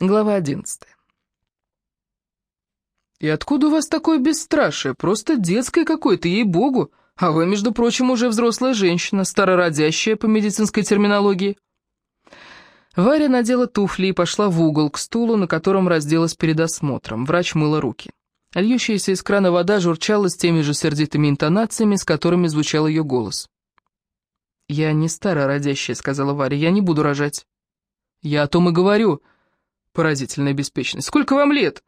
Глава одиннадцатая. «И откуда у вас такое бесстрашие? Просто детское какое-то, ей-богу. А вы, между прочим, уже взрослая женщина, старородящая по медицинской терминологии». Варя надела туфли и пошла в угол к стулу, на котором разделась перед осмотром. Врач мыла руки. Льющаяся из крана вода журчала с теми же сердитыми интонациями, с которыми звучал ее голос. «Я не старородящая», — сказала Варя, — «я не буду рожать». «Я о том и говорю», Поразительная беспечность. «Сколько вам лет?»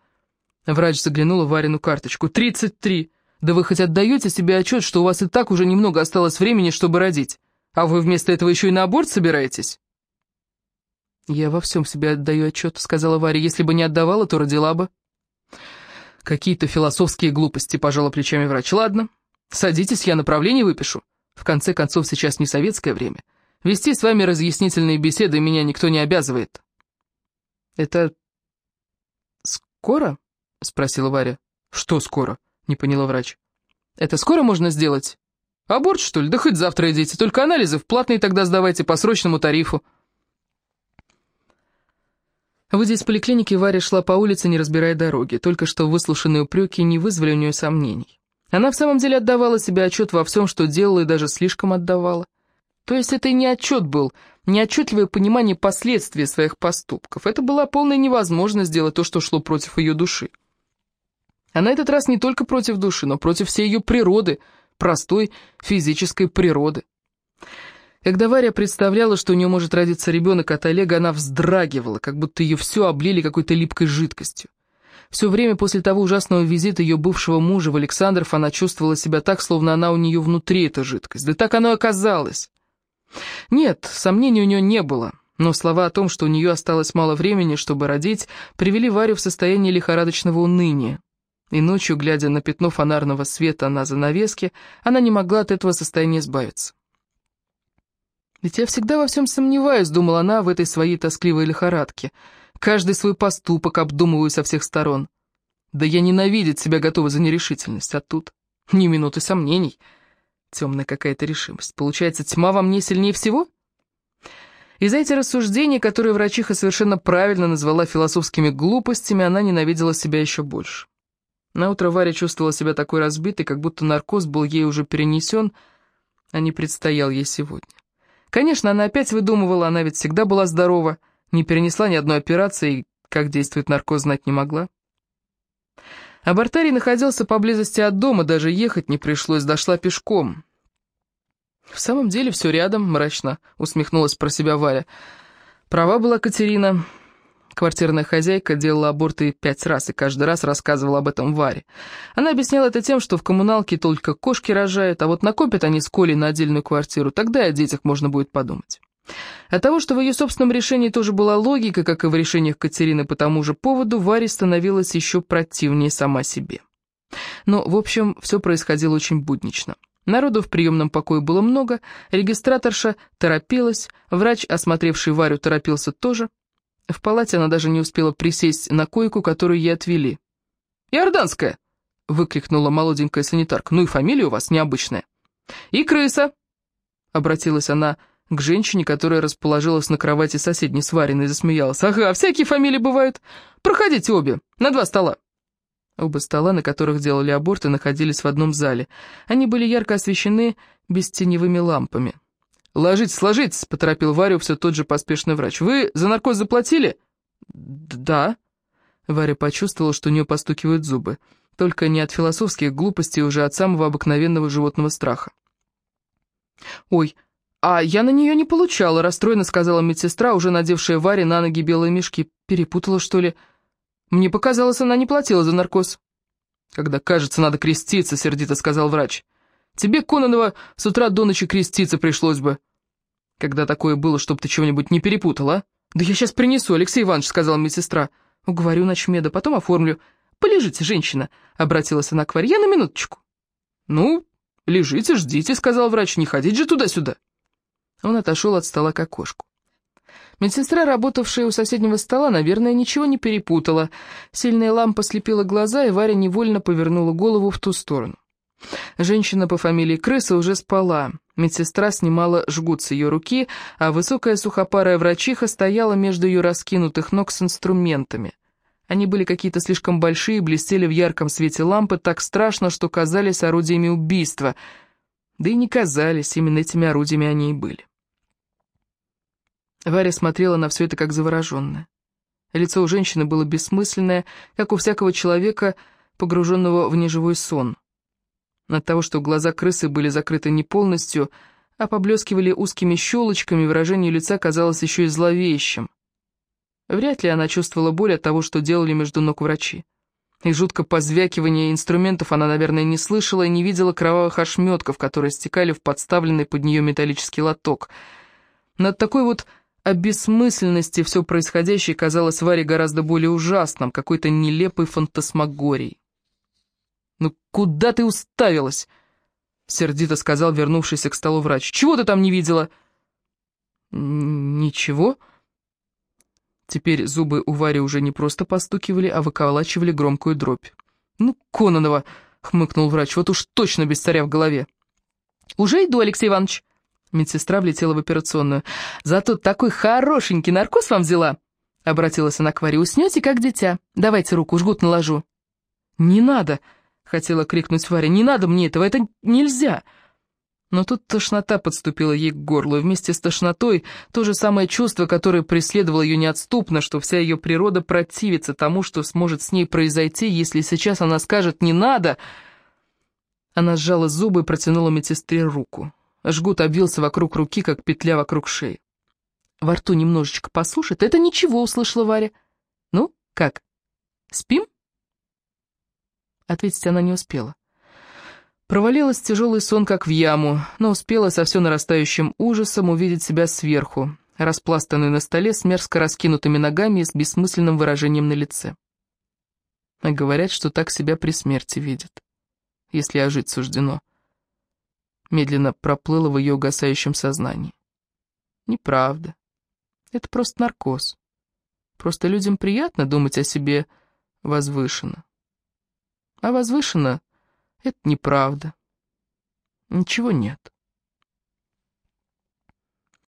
Врач заглянула Варину карточку. «Тридцать три. Да вы хоть отдаете себе отчет, что у вас и так уже немного осталось времени, чтобы родить? А вы вместо этого еще и на аборт собираетесь?» «Я во всем себе отдаю отчет», — сказала Варя. «Если бы не отдавала, то родила бы». «Какие-то философские глупости», — пожала плечами врач. «Ладно, садитесь, я направление выпишу. В конце концов, сейчас не советское время. Вести с вами разъяснительные беседы меня никто не обязывает». «Это скоро?» — спросила Варя. «Что скоро?» — не поняла врач. «Это скоро можно сделать? Аборт, что ли? Да хоть завтра идите, только анализы в платные тогда сдавайте по срочному тарифу». Выйдя из поликлиники, Варя шла по улице, не разбирая дороги. Только что выслушанные упреки не вызвали у нее сомнений. Она в самом деле отдавала себе отчет во всем, что делала, и даже слишком отдавала. То есть это и не отчет был, неотчетливое понимание последствий своих поступков. Это была полная невозможность сделать то, что шло против ее души. А на этот раз не только против души, но против всей ее природы, простой физической природы. Когда Варя представляла, что у нее может родиться ребенок от Олега, она вздрагивала, как будто ее все облили какой-то липкой жидкостью. Все время после того ужасного визита ее бывшего мужа в Александров она чувствовала себя так, словно она у нее внутри, эта жидкость. Да так оно и оказалось. Нет, сомнений у нее не было, но слова о том, что у нее осталось мало времени, чтобы родить, привели Варю в состояние лихорадочного уныния. И ночью, глядя на пятно фонарного света на занавеске, она не могла от этого состояния избавиться. «Ведь я всегда во всем сомневаюсь», — думала она в этой своей тоскливой лихорадке. «Каждый свой поступок обдумываю со всех сторон. Да я ненавидеть себя готова за нерешительность, а тут ни минуты сомнений». Темная какая-то решимость. Получается, тьма во мне сильнее всего? И за эти рассуждения, которые врачиха совершенно правильно назвала философскими глупостями, она ненавидела себя еще больше. Наутро Варя чувствовала себя такой разбитой, как будто наркоз был ей уже перенесен, а не предстоял ей сегодня. Конечно, она опять выдумывала, она ведь всегда была здорова, не перенесла ни одной операции, и как действует наркоз, знать не могла. Абортарий находился поблизости от дома, даже ехать не пришлось, дошла пешком. «В самом деле все рядом», — мрачно усмехнулась про себя Варя. Права была Катерина. Квартирная хозяйка делала аборты пять раз и каждый раз рассказывала об этом Варе. Она объясняла это тем, что в коммуналке только кошки рожают, а вот накопят они с Колей на отдельную квартиру, тогда и о детях можно будет подумать. От того, что в ее собственном решении тоже была логика, как и в решениях Катерины по тому же поводу, Варе становилась еще противнее сама себе. Но, в общем, все происходило очень буднично. Народу в приемном покое было много, регистраторша торопилась, врач, осмотревший Варю, торопился тоже. В палате она даже не успела присесть на койку, которую ей отвели. «Иорданская!» — выкрикнула молоденькая санитарка. «Ну и фамилия у вас необычная». «И крыса!» — обратилась она к женщине, которая расположилась на кровати соседней с Вариной, и засмеялась. «Ага, всякие фамилии бывают. Проходите обе, на два стола». Оба стола, на которых делали аборты, находились в одном зале. Они были ярко освещены бестеневыми лампами. «Ложитесь, ложитесь», — поторопил Варю все тот же поспешный врач. «Вы за наркоз заплатили?» «Да». Варя почувствовала, что у нее постукивают зубы. Только не от философских глупостей, уже от самого обыкновенного животного страха. «Ой, «А я на нее не получала», — расстроенно сказала медсестра, уже надевшая Варе на ноги белые мешки. «Перепутала, что ли?» «Мне показалось, она не платила за наркоз». «Когда кажется, надо креститься», — сердито сказал врач. «Тебе, Кононова, с утра до ночи креститься пришлось бы». «Когда такое было, чтоб ты чего-нибудь не перепутала, а?» «Да я сейчас принесу, Алексей Иванович», — сказала медсестра. «Уговорю ночмеда, потом оформлю». «Полежите, женщина», — обратилась она к Варе. «Я на минуточку». «Ну, лежите, ждите», — сказал врач. «Не ходить же туда-сюда». Он отошел от стола к окошку. Медсестра, работавшая у соседнего стола, наверное, ничего не перепутала. Сильная лампа слепила глаза, и Варя невольно повернула голову в ту сторону. Женщина по фамилии Крыса уже спала. Медсестра снимала жгут с ее руки, а высокая сухопарая врачиха стояла между ее раскинутых ног с инструментами. Они были какие-то слишком большие, блестели в ярком свете лампы так страшно, что казались орудиями убийства. Да и не казались, именно этими орудиями они и были. Варя смотрела на все это как завороженная. Лицо у женщины было бессмысленное, как у всякого человека, погруженного в неживой сон. От того, что глаза крысы были закрыты не полностью, а поблескивали узкими щелочками, выражение лица казалось еще и зловещим. Вряд ли она чувствовала боль от того, что делали между ног врачи. И жутко позвякивания инструментов она, наверное, не слышала и не видела кровавых ошметков, которые стекали в подставленный под нее металлический лоток. Над такой вот о бессмысленности все происходящее казалось Варе гораздо более ужасным, какой-то нелепой фантасмагорией. «Ну куда ты уставилась?» — сердито сказал вернувшийся к столу врач. «Чего ты там не видела?» «Ничего». Теперь зубы у Вари уже не просто постукивали, а выколачивали громкую дробь. «Ну, Кононова!» — хмыкнул врач. «Вот уж точно без царя в голове!» «Уже иду, Алексей Иванович!» Медсестра влетела в операционную. «Зато такой хорошенький наркоз вам взяла!» Обратилась она к Варе. «Уснете, как дитя. Давайте руку, жгут наложу». «Не надо!» — хотела крикнуть Варя. «Не надо мне этого, это нельзя!» Но тут тошнота подступила ей к горлу, и вместе с тошнотой то же самое чувство, которое преследовало ее неотступно, что вся ее природа противится тому, что сможет с ней произойти, если сейчас она скажет «не надо!» Она сжала зубы и протянула медсестре руку. Жгут обвился вокруг руки, как петля вокруг шеи. Во рту немножечко посушит. Это ничего, услышала Варя. Ну, как? Спим? Ответить она не успела. Провалилась тяжелый сон, как в яму, но успела со все нарастающим ужасом увидеть себя сверху, распластанную на столе с мерзко раскинутыми ногами и с бессмысленным выражением на лице. Говорят, что так себя при смерти видят, если ожить суждено медленно проплыло в ее угасающем сознании. Неправда. Это просто наркоз. Просто людям приятно думать о себе возвышенно. А возвышенно — это неправда. Ничего нет.